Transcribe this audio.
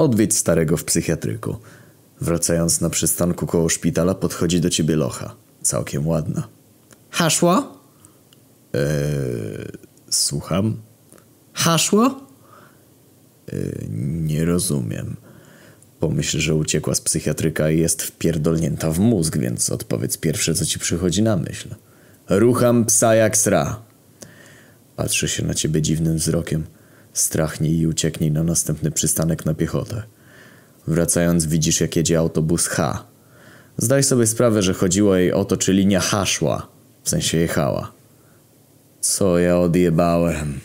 Odwiedź starego w psychiatryku. Wracając na przystanku koło szpitala podchodzi do ciebie locha. Całkiem ładna. Haszło? Słucham? Haszło? Nie rozumiem. Pomyśl, że uciekła z psychiatryka i jest wpierdolnięta w mózg, więc odpowiedz pierwsze, co ci przychodzi na myśl. Rucham psa jak sra. Patrzy się na ciebie dziwnym wzrokiem. Strachnij i ucieknij na następny przystanek na piechotę. Wracając widzisz, jak jedzie autobus H. Zdaj sobie sprawę, że chodziło jej o to, czy linia H szła. W sensie jechała. Co ja odjebałem.